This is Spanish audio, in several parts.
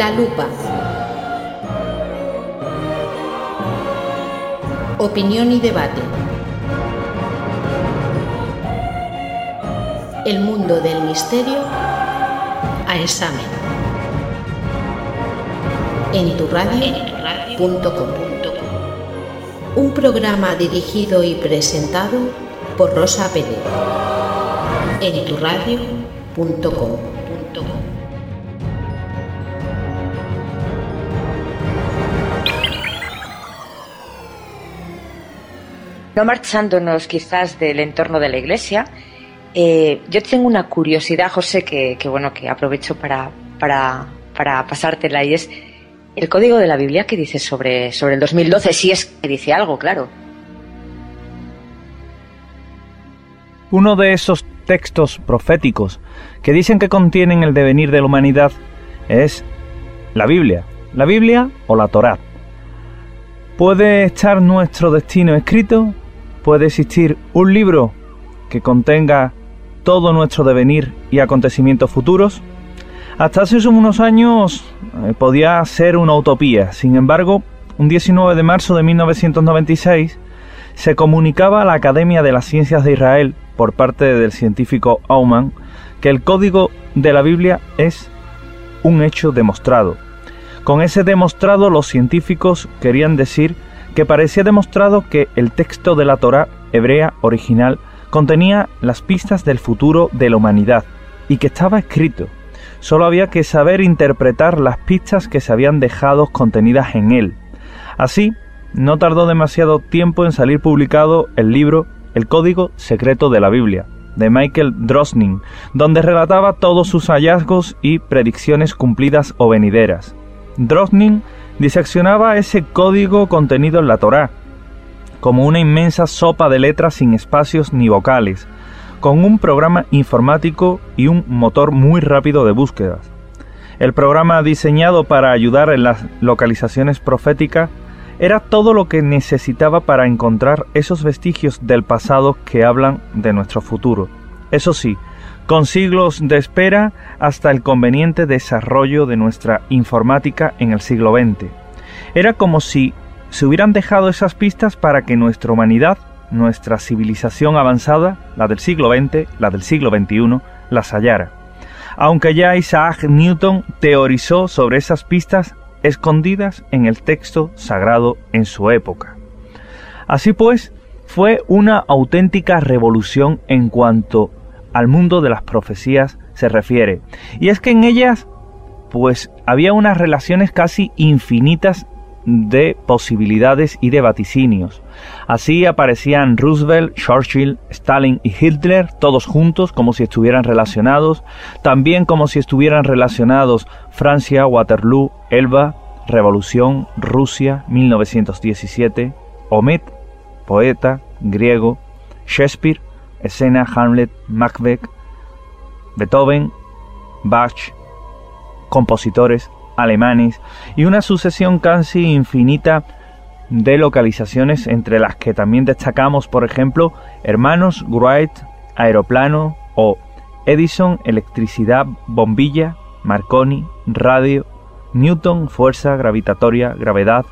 La lupa. Opinión y debate. El mundo del misterio a examen. En tu Un programa dirigido y presentado por Rosa Pérez. En tu No marchándonos quizás del entorno de la iglesia, eh, yo tengo una curiosidad, José, que, bueno, que aprovecho para, para, para, pasártela y es el código de la Biblia que dice sobre, sobre el 2012, si es que dice algo, claro. Uno de esos textos proféticos que dicen que contienen el devenir de la humanidad es la Biblia, la Biblia o la Torá. ¿Puede estar nuestro destino escrito? ¿Puede existir un libro que contenga todo nuestro devenir y acontecimientos futuros? Hasta hace unos años eh, podía ser una utopía. Sin embargo, un 19 de marzo de 1996 se comunicaba a la Academia de las Ciencias de Israel por parte del científico Aumann que el código de la Biblia es un hecho demostrado. Con ese demostrado los científicos querían decir que parecía demostrado que el texto de la Torá hebrea original contenía las pistas del futuro de la humanidad y que estaba escrito. Solo había que saber interpretar las pistas que se habían dejado contenidas en él. Así, no tardó demasiado tiempo en salir publicado el libro El Código Secreto de la Biblia, de Michael Drosnin, donde relataba todos sus hallazgos y predicciones cumplidas o venideras. Drosnin diseccionaba ese código contenido en la Torá, como una inmensa sopa de letras sin espacios ni vocales, con un programa informático y un motor muy rápido de búsquedas. El programa diseñado para ayudar en las localizaciones proféticas era todo lo que necesitaba para encontrar esos vestigios del pasado que hablan de nuestro futuro. Eso sí, con siglos de espera hasta el conveniente desarrollo de nuestra informática en el siglo XX. Era como si se hubieran dejado esas pistas para que nuestra humanidad, nuestra civilización avanzada, la del siglo XX, la del siglo XXI, las hallara. Aunque ya Isaac Newton teorizó sobre esas pistas escondidas en el texto sagrado en su época. Así pues, fue una auténtica revolución en cuanto al mundo de las profecías se refiere. Y es que en ellas, pues había unas relaciones casi infinitas de posibilidades y de vaticinios. Así aparecían Roosevelt, Churchill, Stalin y Hitler todos juntos como si estuvieran relacionados, también como si estuvieran relacionados Francia, Waterloo, Elba, Revolución, Rusia, 1917, Omet, poeta, griego, Shakespeare, escena, Hamlet, Macbeth, Beethoven, Bach, compositores, alemanes y una sucesión casi infinita de localizaciones entre las que también destacamos, por ejemplo, Hermanos Wright, Aeroplano o Edison, Electricidad, Bombilla, Marconi, Radio, Newton, Fuerza Gravitatoria, Gravedad,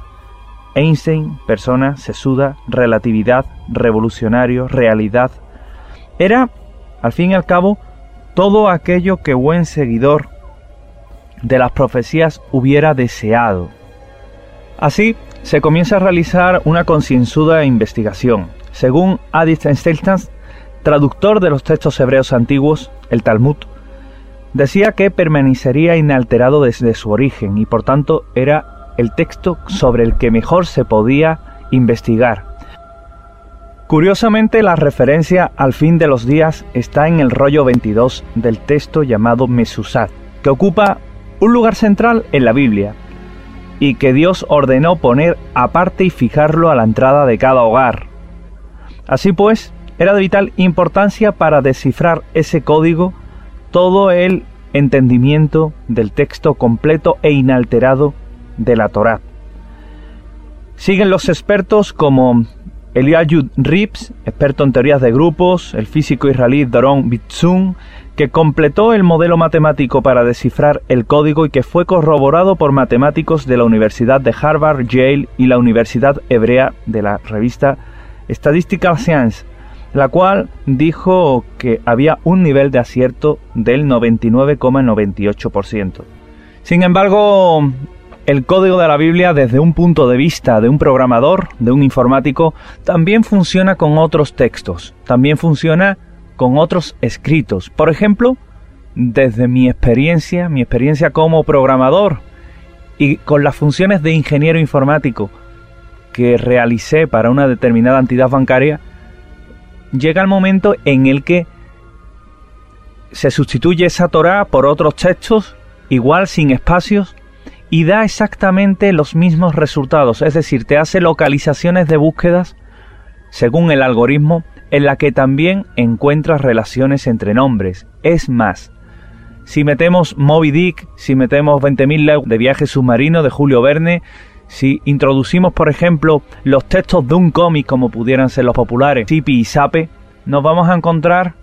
Einstein, Persona, Sesuda, Relatividad, Revolucionario, Realidad. Era, al fin y al cabo, todo aquello que buen seguidor de las profecías hubiera deseado. Así, se comienza a realizar una concienzuda investigación. Según Adith Steltans, traductor de los textos hebreos antiguos, el Talmud, decía que permanecería inalterado desde su origen y por tanto era el texto sobre el que mejor se podía investigar. Curiosamente, la referencia al fin de los días está en el rollo 22 del texto llamado Mesusat, que ocupa un lugar central en la Biblia, y que Dios ordenó poner aparte y fijarlo a la entrada de cada hogar. Así pues, era de vital importancia para descifrar ese código todo el entendimiento del texto completo e inalterado de la Torá. Siguen los expertos como Eliayud Rips, experto en teorías de grupos, el físico israelí Doron Bitzun, que completó el modelo matemático para descifrar el código y que fue corroborado por matemáticos de la Universidad de Harvard, Yale y la Universidad Hebrea de la revista Statistical Science, la cual dijo que había un nivel de acierto del 99,98%. Sin embargo, el código de la Biblia desde un punto de vista de un programador, de un informático, también funciona con otros textos, también funciona con otros escritos. Por ejemplo, desde mi experiencia, mi experiencia como programador y con las funciones de ingeniero informático que realicé para una determinada entidad bancaria, llega el momento en el que se sustituye esa Torah por otros textos, igual sin espacios, y da exactamente los mismos resultados, es decir, te hace localizaciones de búsquedas según el algoritmo en la que también encuentras relaciones entre nombres. Es más, si metemos Moby Dick, si metemos 20.000 de viaje submarino de Julio Verne, si introducimos, por ejemplo, los textos de un cómic como pudieran ser los populares, Tipi y Sape, nos vamos a encontrar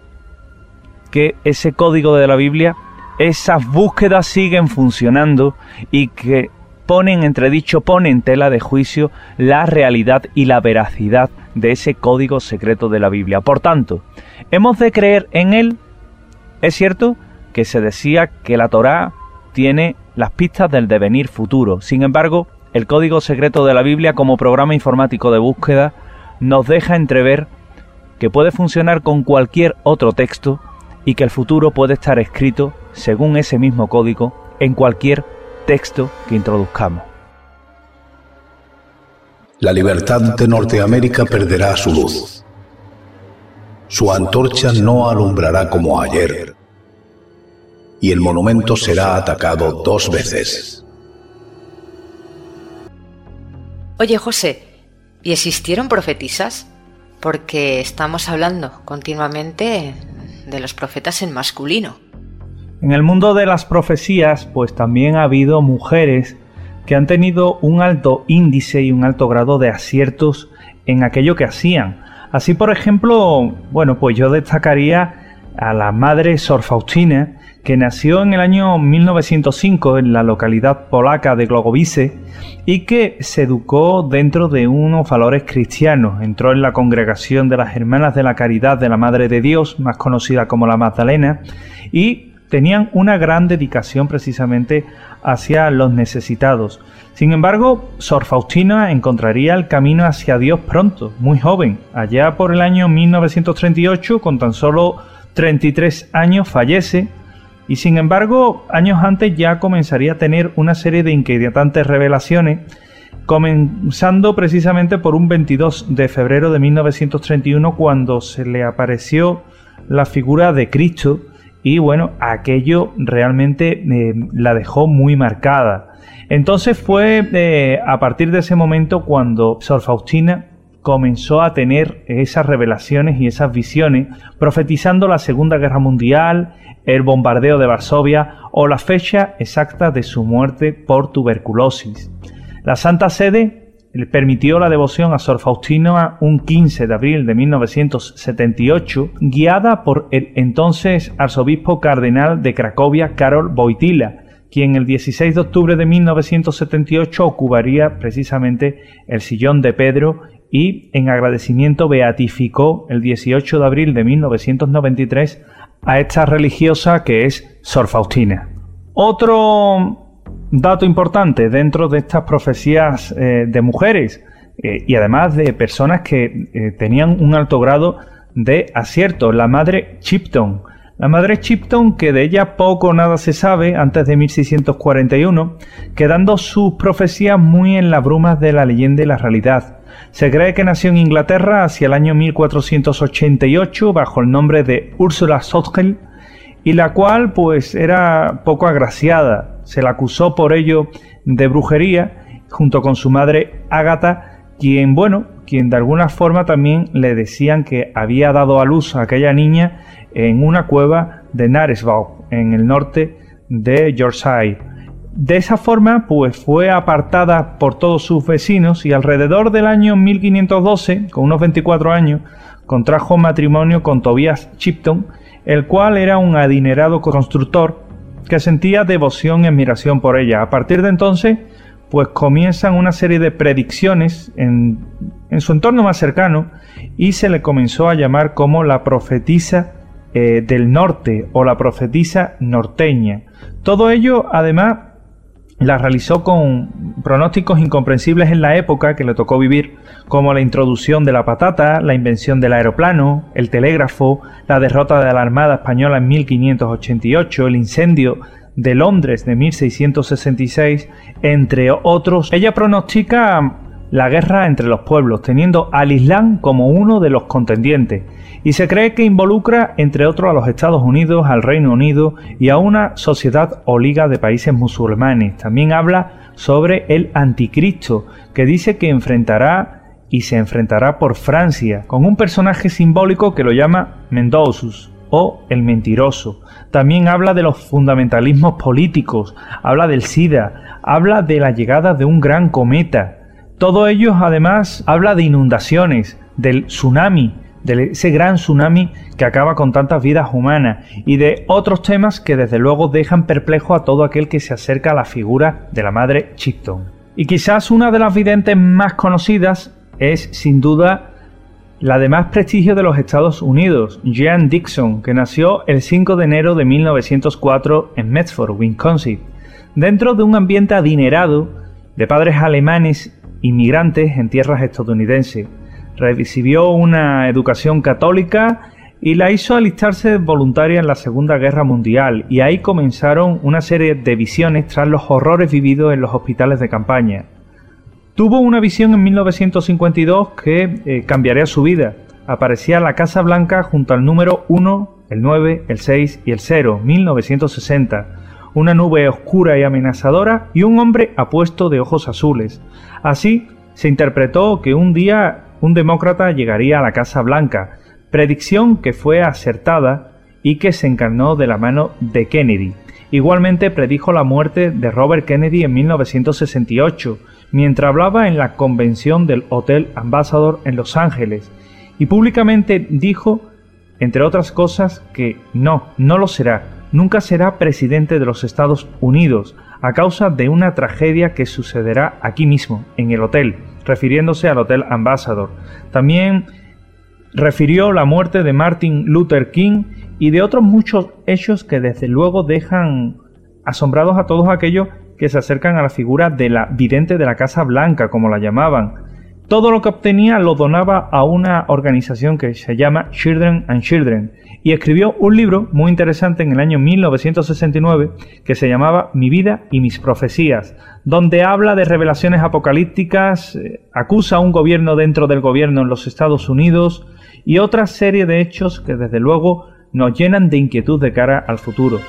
que ese código de la Biblia esas búsquedas siguen funcionando y que ponen entredicho, ponen tela de juicio la realidad y la veracidad de ese código secreto de la Biblia. Por tanto, hemos de creer en él. Es cierto que se decía que la Torá tiene las pistas del devenir futuro. Sin embargo, el código secreto de la Biblia como programa informático de búsqueda nos deja entrever que puede funcionar con cualquier otro texto y que el futuro puede estar escrito según ese mismo código en cualquier texto que introduzcamos. La libertad de Norteamérica perderá su luz. Su antorcha no alumbrará como ayer. Y el monumento será atacado dos veces. Oye, José, ¿y existieron profetisas? Porque estamos hablando continuamente de los profetas en masculino. En el mundo de las profecías, pues también ha habido mujeres que han tenido un alto índice y un alto grado de aciertos en aquello que hacían. Así, por ejemplo, bueno, pues yo destacaría a la madre Sor Faustina, que nació en el año 1905 en la localidad polaca de Glogovice y que se educó dentro de unos valores cristianos. Entró en la congregación de las Hermanas de la Caridad de la Madre de Dios, más conocida como la Magdalena, y tenían una gran dedicación precisamente hacia los necesitados. Sin embargo, Sor Faustina encontraría el camino hacia Dios pronto, muy joven. Allá por el año 1938, con tan solo 33 años, fallece y sin embargo, años antes ya comenzaría a tener una serie de inquietantes revelaciones, comenzando precisamente por un 22 de febrero de 1931 cuando se le apareció la figura de Cristo y bueno, aquello realmente eh, la dejó muy marcada. Entonces fue eh, a partir de ese momento cuando Sor Faustina comenzó a tener esas revelaciones y esas visiones, profetizando la Segunda Guerra Mundial, el bombardeo de Varsovia o la fecha exacta de su muerte por tuberculosis. La Santa Sede le permitió la devoción a Sor Faustina un 15 de abril de 1978, guiada por el entonces arzobispo cardenal de Cracovia, Karol Wojtyla, quien el 16 de octubre de 1978 ocuparía precisamente el sillón de Pedro y en agradecimiento beatificó el 18 de abril de 1993 a esta religiosa que es Sor Faustina. Otro dato importante dentro de estas profecías eh, de mujeres eh, y además de personas que eh, tenían un alto grado de acierto, la madre Chipton. La madre Chipton, que de ella poco o nada se sabe antes de 1641, quedando sus profecías muy en las brumas de la leyenda y la realidad. Se cree que nació en Inglaterra hacia el año 1488 bajo el nombre de Ursula Sotgel y la cual pues era poco agraciada. Se la acusó por ello de brujería junto con su madre Ágata, quien bueno, quien de alguna forma también le decían que había dado a luz a aquella niña en una cueva de Naresbaugh, en el norte de Yorkshire. De esa forma, pues fue apartada por todos sus vecinos y alrededor del año 1512, con unos 24 años, contrajo matrimonio con Tobias Chipton el cual era un adinerado constructor que sentía devoción y admiración por ella. A partir de entonces, pues comienzan una serie de predicciones en, su entorno más cercano y se le comenzó a llamar como la profetisa eh, del norte o la profetisa norteña. Todo ello, además, la realizó con pronósticos incomprensibles en la época que le tocó vivir, como la introducción de la patata, la invención del aeroplano, el telégrafo, la derrota de la Armada Española en 1588, el incendio de Londres de 1666, entre otros. Ella pronostica la guerra entre los pueblos, teniendo al Islam como uno de los contendientes, y se cree que involucra, entre otros, a los Estados Unidos, al Reino Unido y a una sociedad o liga de países musulmanes. También habla sobre el anticristo, que dice que enfrentará y se enfrentará por Francia, con un personaje simbólico que lo llama Mendozus o el mentiroso. También habla de los fundamentalismos políticos, habla del SIDA, habla de la llegada de un gran cometa, todo ello además habla de inundaciones, del tsunami, de ese gran tsunami que acaba con tantas vidas humanas y de otros temas que desde luego dejan perplejo a todo aquel que se acerca a la figura de la madre Chipton. Y quizás una de las videntes más conocidas es sin duda la de más prestigio de los Estados Unidos, Jean Dixon, que nació el 5 de enero de 1904 en Medford, Wisconsin, dentro de un ambiente adinerado de padres alemanes inmigrantes en tierras estadounidenses. Recibió una educación católica y la hizo alistarse voluntaria en la Segunda Guerra Mundial y ahí comenzaron una serie de visiones tras los horrores vividos en los hospitales de campaña. Tuvo una visión en 1952 que eh, cambiaría su vida. Aparecía la Casa Blanca junto al número 1, el 9, el 6 y el 0, 1960 una nube oscura y amenazadora y un hombre apuesto de ojos azules. Así se interpretó que un día un demócrata llegaría a la Casa Blanca, predicción que fue acertada y que se encarnó de la mano de Kennedy. Igualmente predijo la muerte de Robert Kennedy en 1968, mientras hablaba en la convención del Hotel Ambassador en Los Ángeles, y públicamente dijo, entre otras cosas, que no, no lo será, nunca será presidente de los Estados Unidos a causa de una tragedia que sucederá aquí mismo, en el hotel, refiriéndose al Hotel Ambassador. También refirió la muerte de Martin Luther King y de otros muchos hechos que desde luego dejan asombrados a todos aquellos que se acercan a la figura de la vidente de la Casa Blanca, como la llamaban. Todo lo que obtenía lo donaba a una organización que se llama Children and Children, y escribió un libro muy interesante en el año 1969 que se llamaba Mi vida y mis profecías, donde habla de revelaciones apocalípticas, eh, acusa a un gobierno dentro del gobierno en los Estados Unidos y otra serie de hechos que desde luego nos llenan de inquietud de cara al futuro.